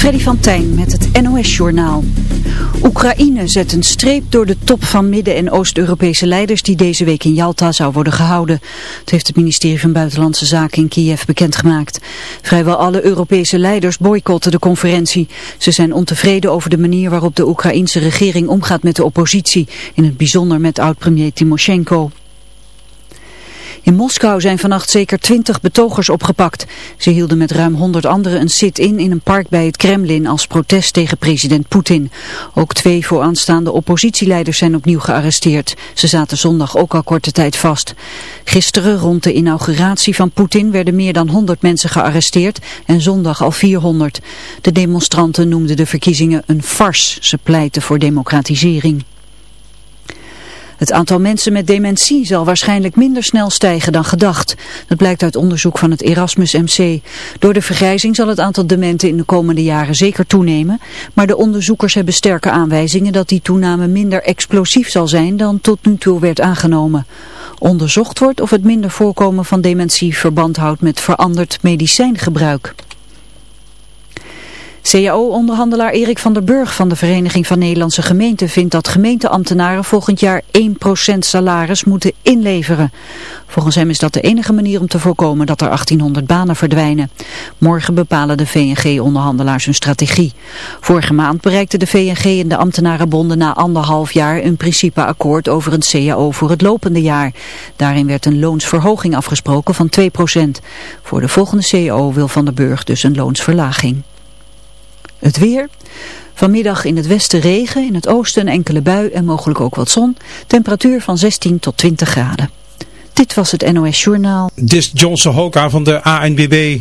Freddy van Tijn met het NOS-journaal. Oekraïne zet een streep door de top van Midden- en Oost-Europese leiders die deze week in Jalta zou worden gehouden. Het heeft het ministerie van Buitenlandse Zaken in Kiev bekendgemaakt. Vrijwel alle Europese leiders boycotten de conferentie. Ze zijn ontevreden over de manier waarop de Oekraïense regering omgaat met de oppositie, in het bijzonder met oud-premier Timoshenko. In Moskou zijn vannacht zeker twintig betogers opgepakt. Ze hielden met ruim 100 anderen een sit-in in een park bij het Kremlin als protest tegen president Poetin. Ook twee vooraanstaande oppositieleiders zijn opnieuw gearresteerd. Ze zaten zondag ook al korte tijd vast. Gisteren rond de inauguratie van Poetin werden meer dan 100 mensen gearresteerd en zondag al 400. De demonstranten noemden de verkiezingen een farce. Ze pleiten voor democratisering. Het aantal mensen met dementie zal waarschijnlijk minder snel stijgen dan gedacht. Dat blijkt uit onderzoek van het Erasmus MC. Door de vergrijzing zal het aantal dementen in de komende jaren zeker toenemen. Maar de onderzoekers hebben sterke aanwijzingen dat die toename minder explosief zal zijn dan tot nu toe werd aangenomen. Onderzocht wordt of het minder voorkomen van dementie verband houdt met veranderd medicijngebruik. CAO-onderhandelaar Erik van der Burg van de Vereniging van Nederlandse Gemeenten vindt dat gemeenteambtenaren volgend jaar 1% salaris moeten inleveren. Volgens hem is dat de enige manier om te voorkomen dat er 1800 banen verdwijnen. Morgen bepalen de VNG-onderhandelaars hun strategie. Vorige maand bereikte de VNG en de ambtenarenbonden na anderhalf jaar een principeakkoord over een CAO voor het lopende jaar. Daarin werd een loonsverhoging afgesproken van 2%. Voor de volgende CAO wil Van der Burg dus een loonsverlaging. Het weer. Vanmiddag in het westen regen, in het oosten enkele bui en mogelijk ook wat zon. Temperatuur van 16 tot 20 graden. Dit was het NOS Journaal. Dit Johnson Hoka van de ANBB.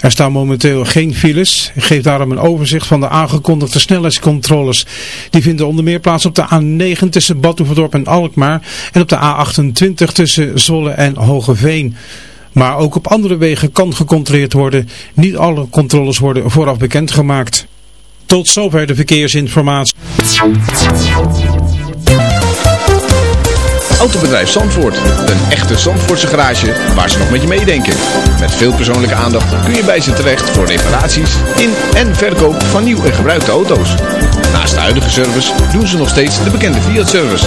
Er staan momenteel geen files. Ik geef daarom een overzicht van de aangekondigde snelheidscontroles. Die vinden onder meer plaats op de A9 tussen Badhoevedorp en Alkmaar en op de A28 tussen Zolle en Hogeveen. Maar ook op andere wegen kan gecontroleerd worden. Niet alle controles worden vooraf bekendgemaakt. Tot zover de verkeersinformatie. Autobedrijf Zandvoort. Een echte Zandvoortse garage waar ze nog met je meedenken. Met veel persoonlijke aandacht kun je bij ze terecht voor reparaties in en verkoop van nieuw en gebruikte auto's. Naast de huidige service doen ze nog steeds de bekende Fiat-service.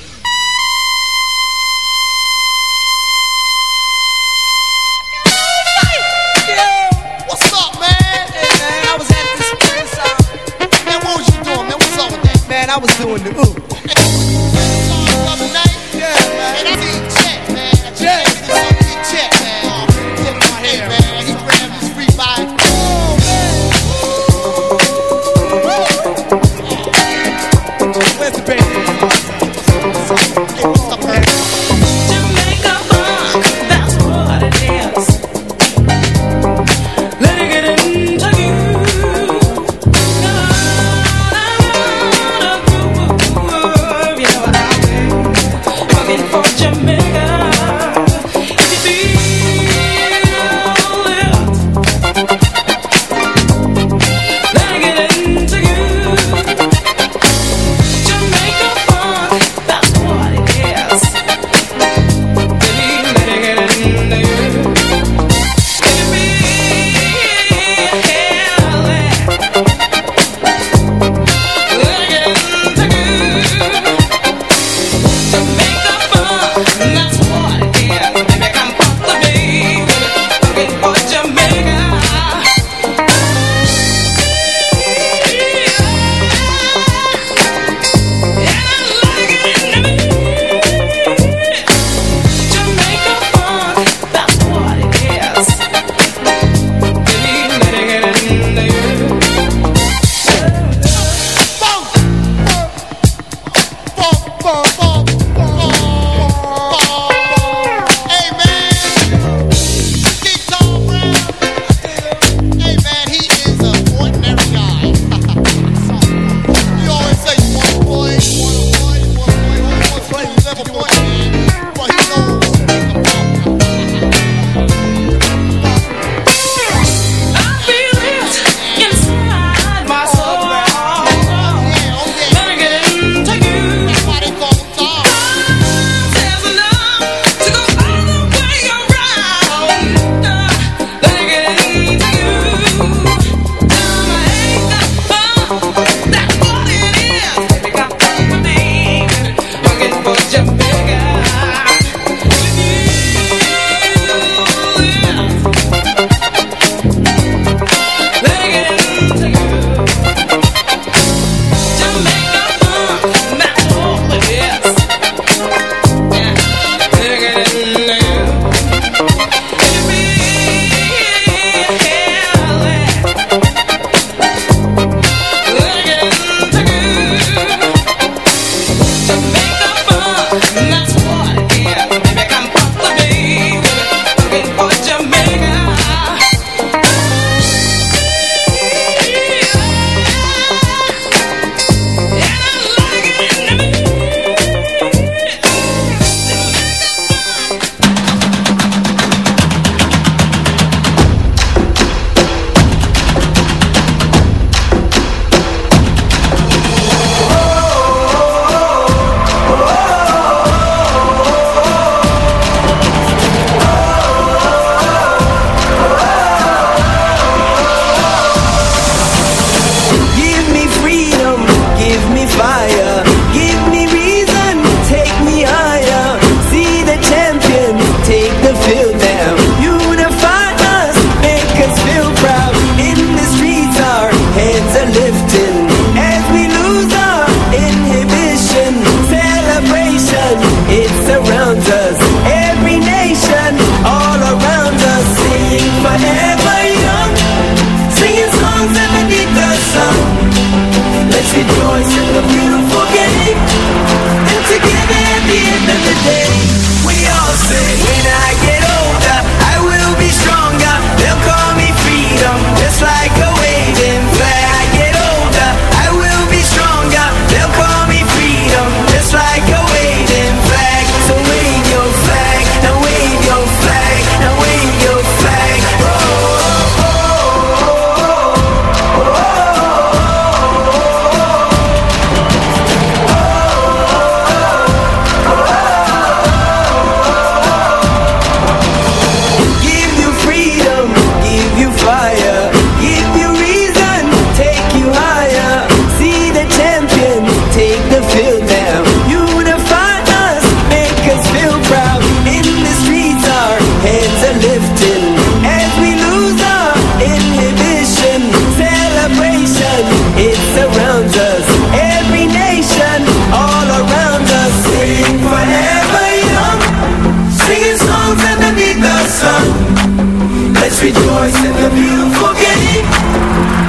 Let's rejoice in the beautiful game.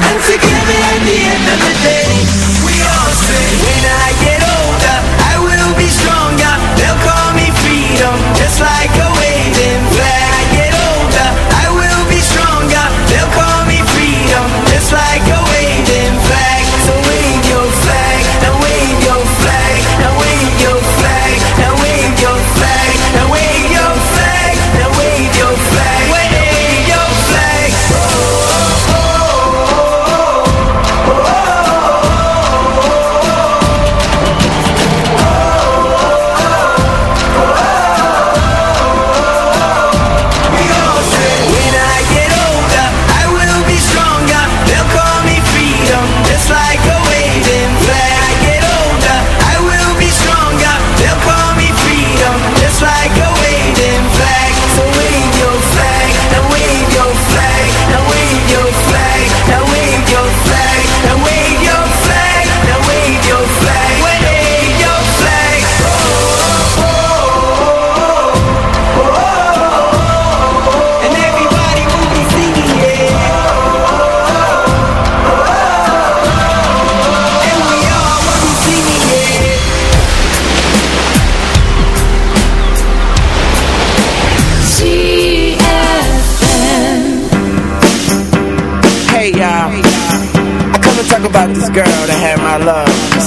And together at the end of the day We all sing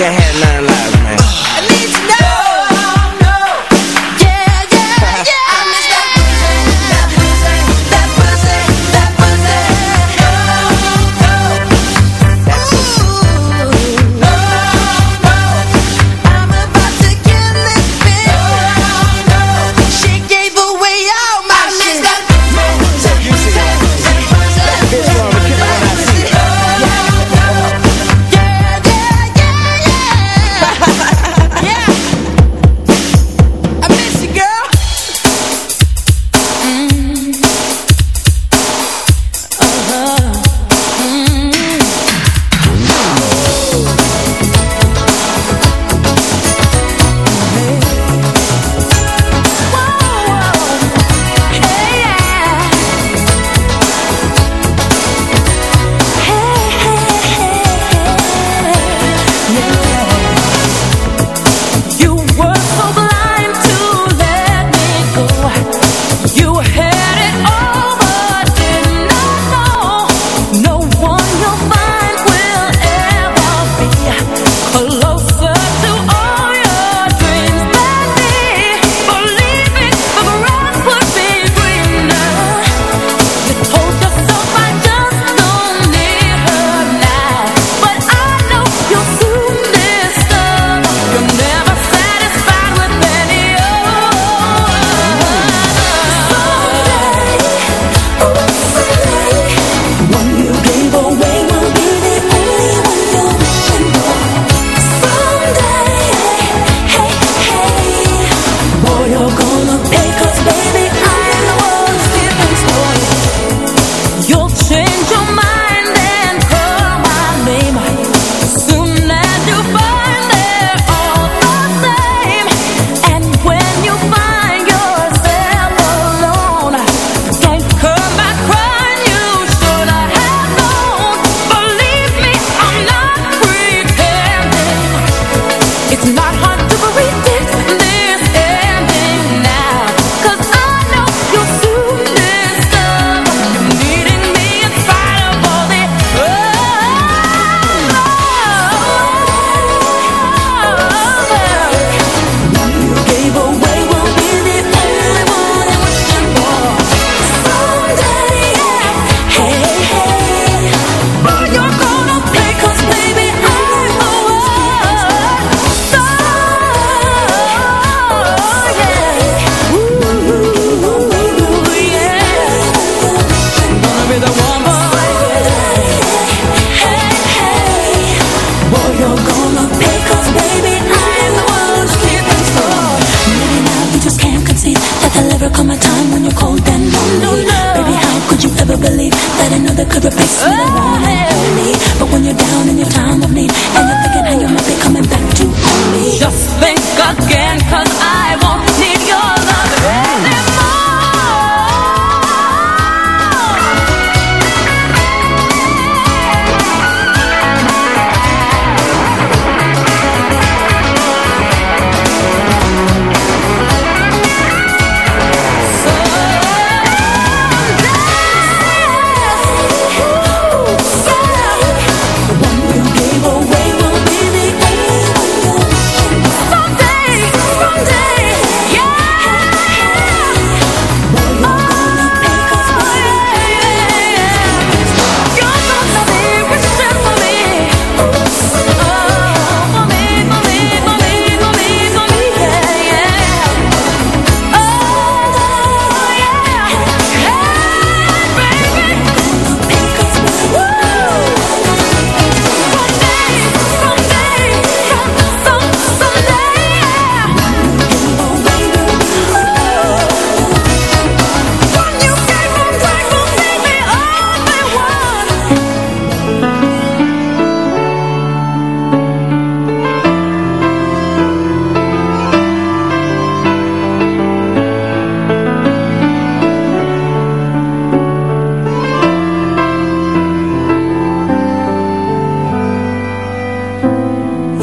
Yeah.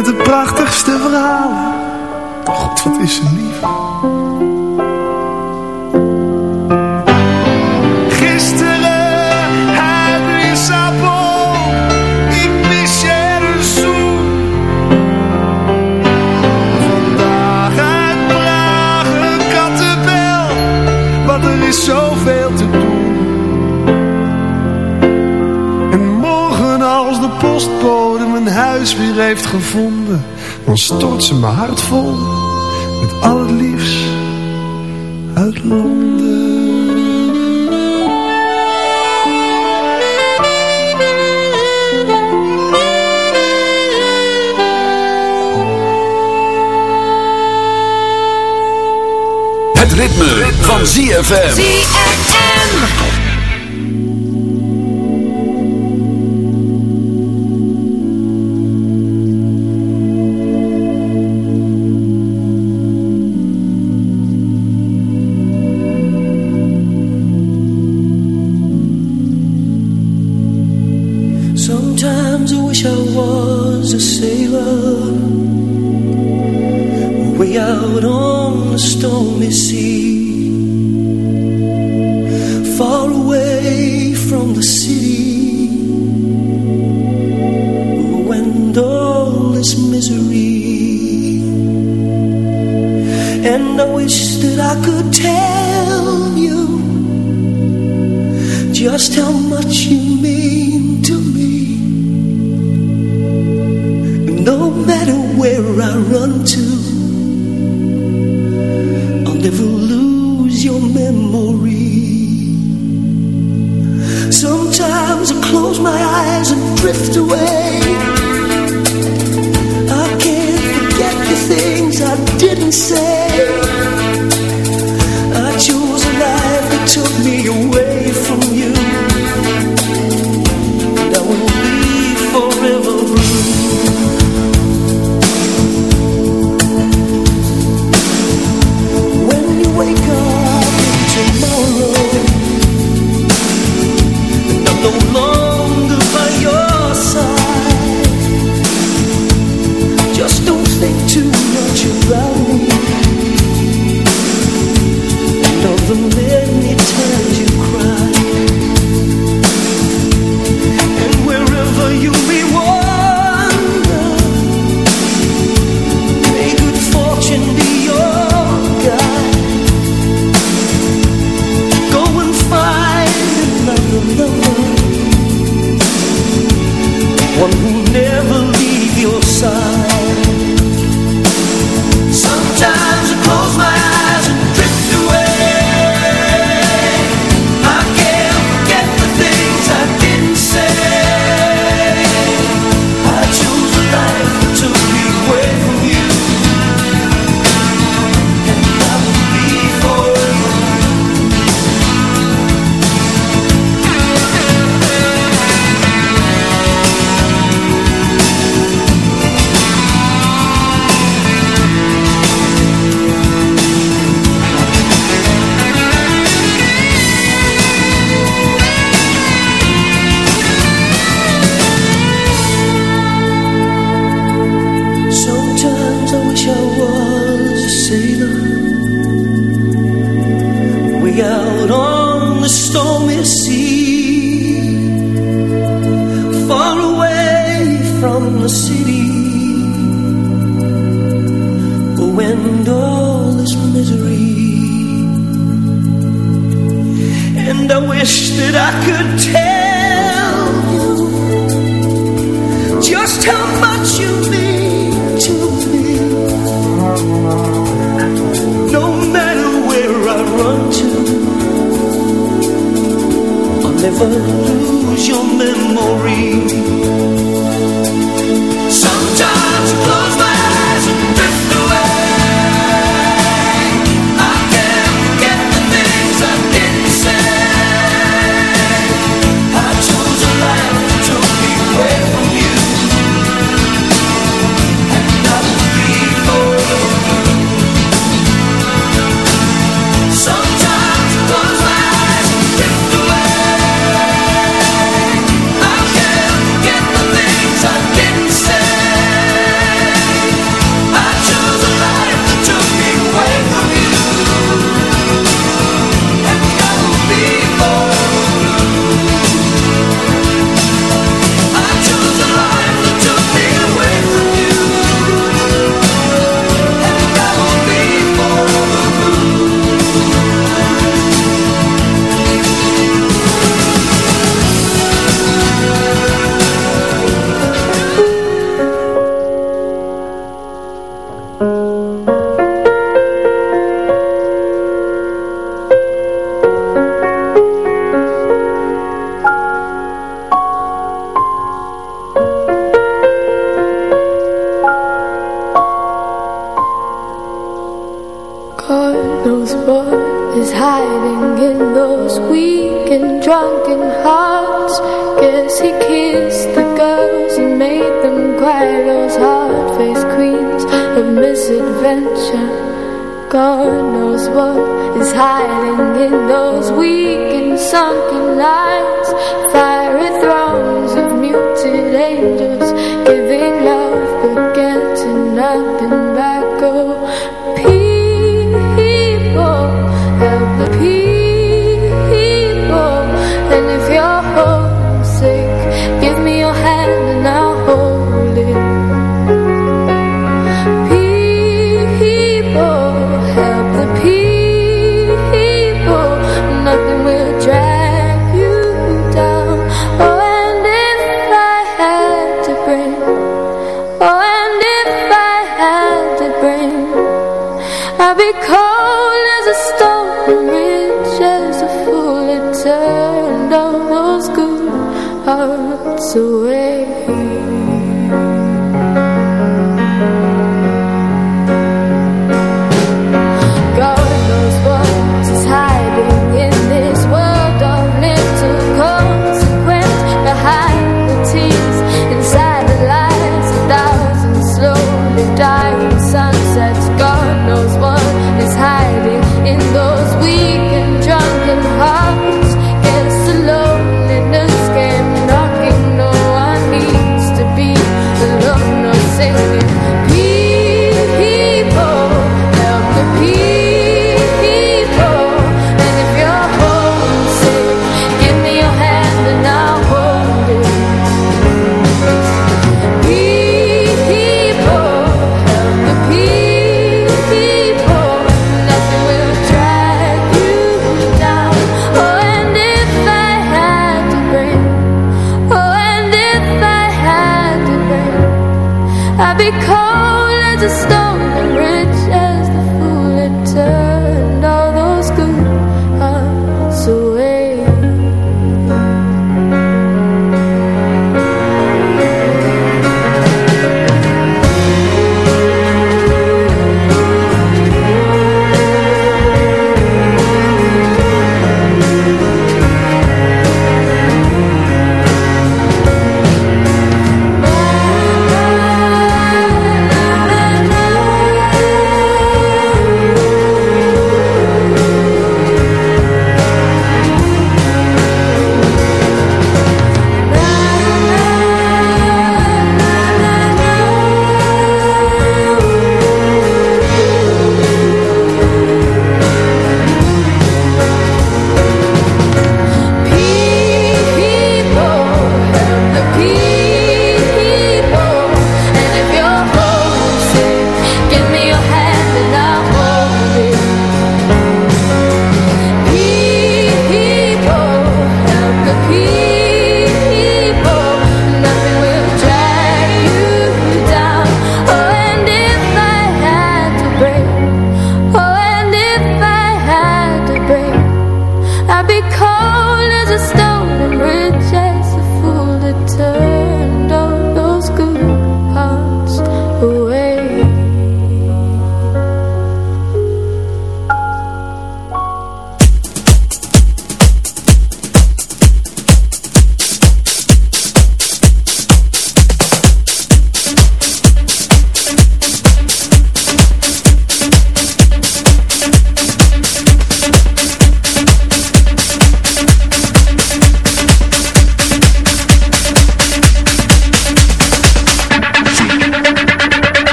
Met de prachtigste verhalen. God, wat is ze lief. thuis weer heeft gevonden Dan stort ze mijn hart vol Met al het liefst uit Londen Het ritme, ritme. van ZFM ZFM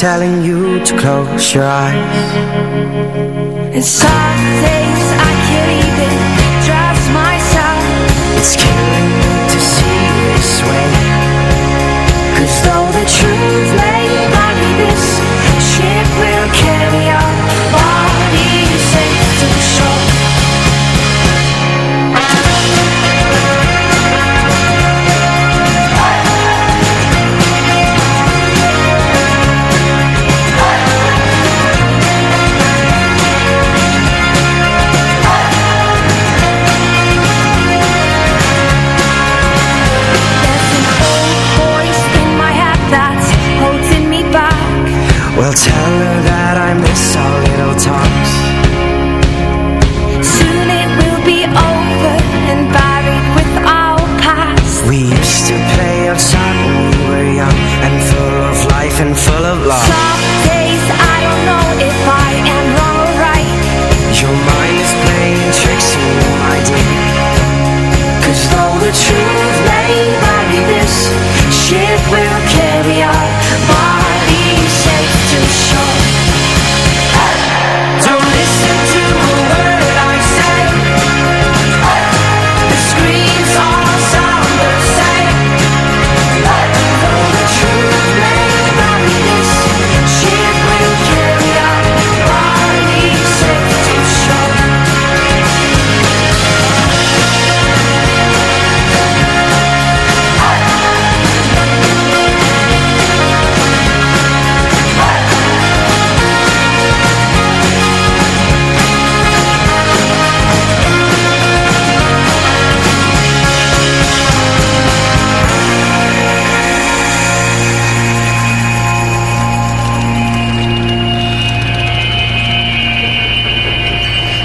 telling you to close your eyes. And some days I can't even trust myself. It's killing me to see this way. Cause though the truth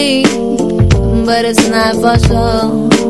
Lovely, but it's not for sure.